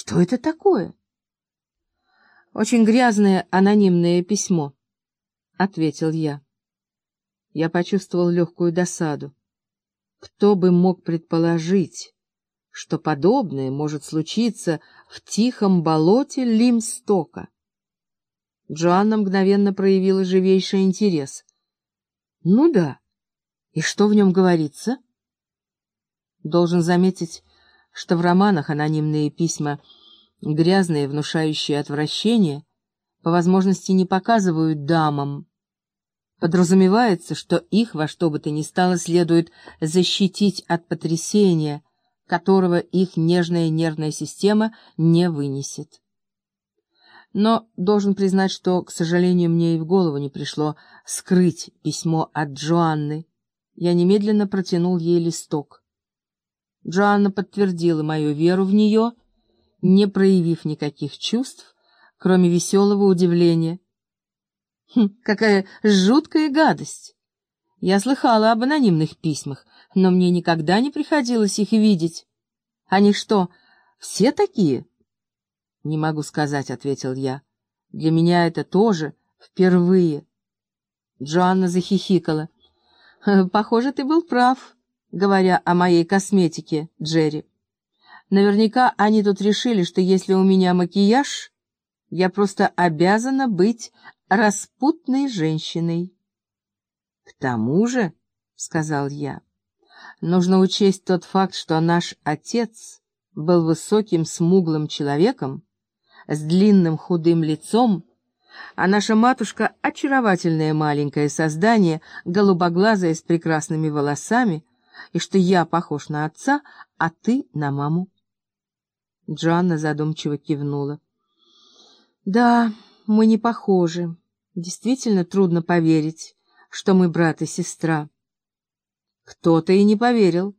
Что это такое? Очень грязное анонимное письмо, — ответил я. Я почувствовал легкую досаду. Кто бы мог предположить, что подобное может случиться в тихом болоте Лимстока? Джоанна мгновенно проявила живейший интерес. — Ну да. И что в нем говорится? Должен заметить, что в романах анонимные письма, грязные, внушающие отвращение, по возможности не показывают дамам. Подразумевается, что их во что бы то ни стало следует защитить от потрясения, которого их нежная нервная система не вынесет. Но должен признать, что, к сожалению, мне и в голову не пришло скрыть письмо от Джоанны. Я немедленно протянул ей листок. Джоанна подтвердила мою веру в нее, не проявив никаких чувств, кроме веселого удивления. Хм, какая жуткая гадость! Я слыхала об анонимных письмах, но мне никогда не приходилось их видеть. Они что, все такие? — Не могу сказать, — ответил я. — Для меня это тоже впервые. Джоанна захихикала. — Похоже, ты был прав говоря о моей косметике, Джерри. Наверняка они тут решили, что если у меня макияж, я просто обязана быть распутной женщиной. — К тому же, — сказал я, — нужно учесть тот факт, что наш отец был высоким смуглым человеком с длинным худым лицом, а наша матушка — очаровательное маленькое создание, голубоглазое с прекрасными волосами, и что я похож на отца, а ты на маму. Джоанна задумчиво кивнула. Да, мы не похожи. Действительно трудно поверить, что мы брат и сестра. Кто-то и не поверил,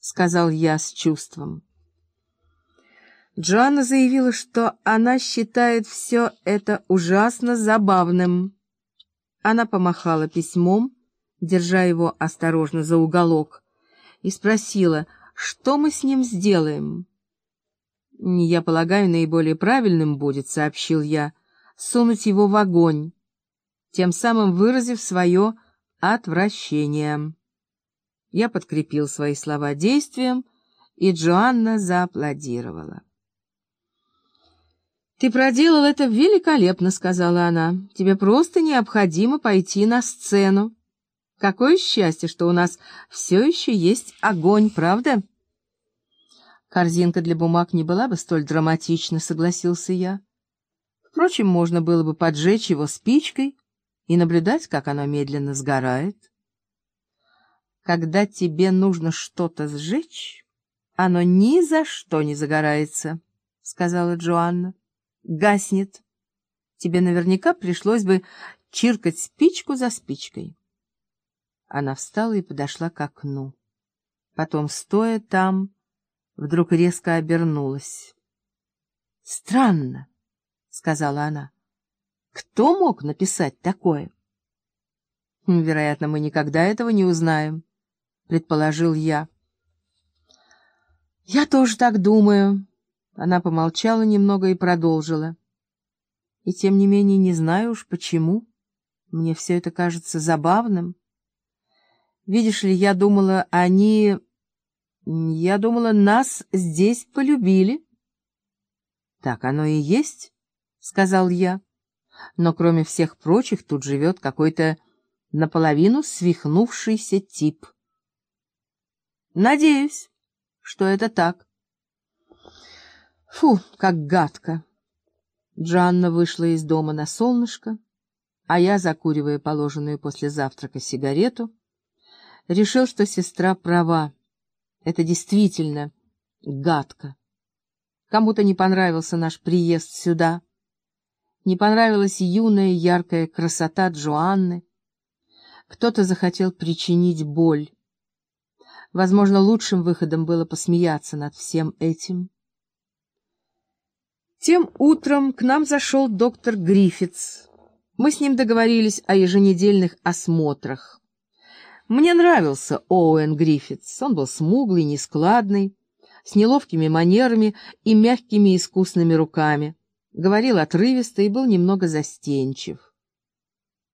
сказал я с чувством. Джоанна заявила, что она считает все это ужасно забавным. Она помахала письмом, держа его осторожно за уголок, и спросила, что мы с ним сделаем. «Я полагаю, наиболее правильным будет, — сообщил я, — сунуть его в огонь, тем самым выразив свое отвращение». Я подкрепил свои слова действием, и Джоанна зааплодировала. «Ты проделал это великолепно», — сказала она. «Тебе просто необходимо пойти на сцену. Какое счастье, что у нас все еще есть огонь, правда? Корзинка для бумаг не была бы столь драматична, согласился я. Впрочем, можно было бы поджечь его спичкой и наблюдать, как оно медленно сгорает. Когда тебе нужно что-то сжечь, оно ни за что не загорается, — сказала Джоанна. Гаснет. Тебе наверняка пришлось бы чиркать спичку за спичкой. Она встала и подошла к окну. Потом, стоя там, вдруг резко обернулась. — Странно, — сказала она. — Кто мог написать такое? — Вероятно, мы никогда этого не узнаем, — предположил я. — Я тоже так думаю. Она помолчала немного и продолжила. И тем не менее не знаю уж почему. Мне все это кажется забавным. — Видишь ли, я думала, они... Я думала, нас здесь полюбили. — Так оно и есть, — сказал я. Но кроме всех прочих тут живет какой-то наполовину свихнувшийся тип. Надеюсь, что это так. Фу, как гадко. Джанна вышла из дома на солнышко, а я, закуривая положенную после завтрака сигарету, решил, что сестра права. Это действительно гадко. Кому-то не понравился наш приезд сюда. Не понравилась юная яркая красота Джоанны. Кто-то захотел причинить боль. Возможно, лучшим выходом было посмеяться над всем этим. Тем утром к нам зашел доктор Гриффитс. Мы с ним договорились о еженедельных осмотрах. Мне нравился Оуэн Гриффитс. Он был смуглый, нескладный, с неловкими манерами и мягкими искусными руками. Говорил отрывисто и был немного застенчив.